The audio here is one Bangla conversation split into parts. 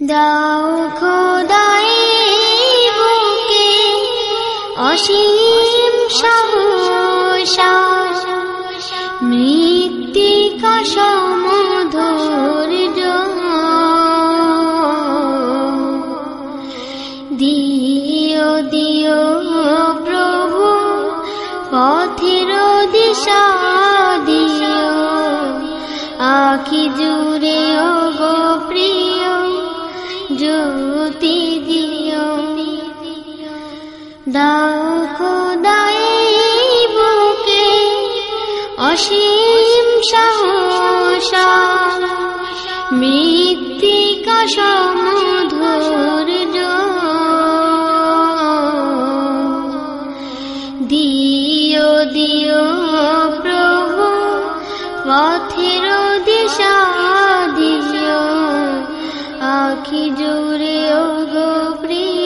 দাও খোদাই বুকে অসীম সাহসা, মৃত্তিকা সমধৈর্য দিও দিও প্রভু, পথের দিশা দিও। আখি জুড়ে জ্যোতি দিও। দাও খোদাই বুকে অসীম সাহসা, মৃত্তিকা সমধৈর্য দিও দিও প্রভু, পথের দিশা দিও। আখি জুড়ে ও গো প্রিয়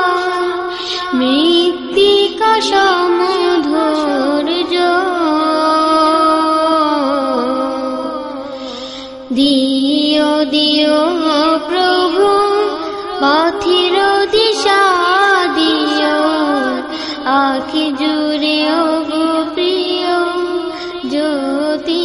পথির দিশা দিও। আখি জুড়ে ও প্রিয় জ্যোতি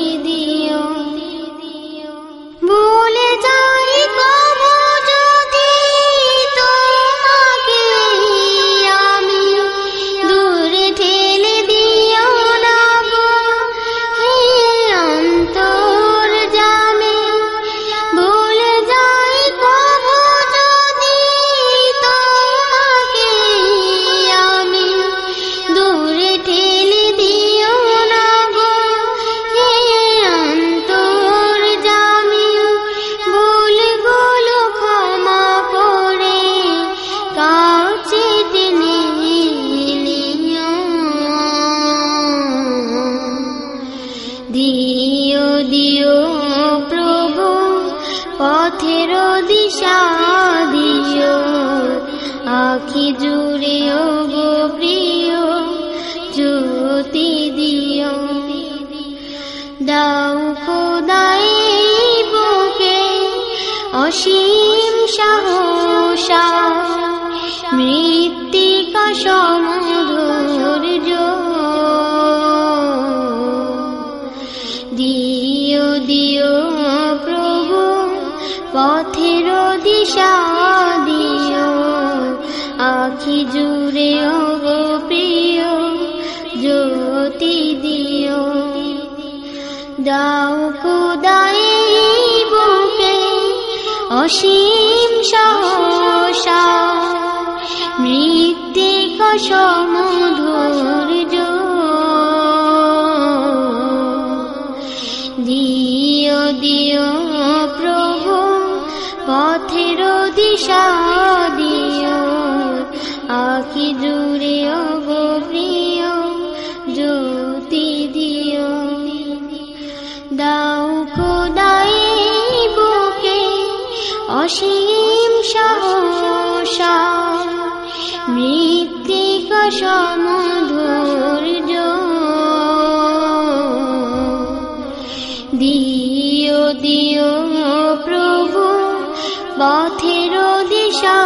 দিশা দিও। আখি জুড়ে গো প্রিয় জ্যোতি দিও। দাও খোদাই বুকে অসীম সাহসা মৃত্তিকা দিশা দিও। আখি জুড়ে গো প্রিয়, জ্যোতি দিও। দাও খোদাই বুকে অসীম সাহসা, মৃত্তিকা সমধৈর্য পথের দিশা দিও। আখি জুড়ে গো জ্যোতি দিও। দাও খোদাই বুকে অসীম সাহসা, মৃত্তিকা সমধৈর্য পথের দিশা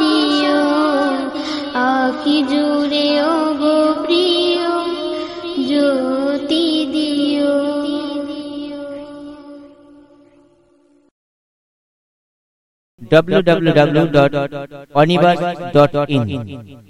দিও। আকি জুড়ে ও গো প্রিয় জ্যোতি দিও। www.onibus.in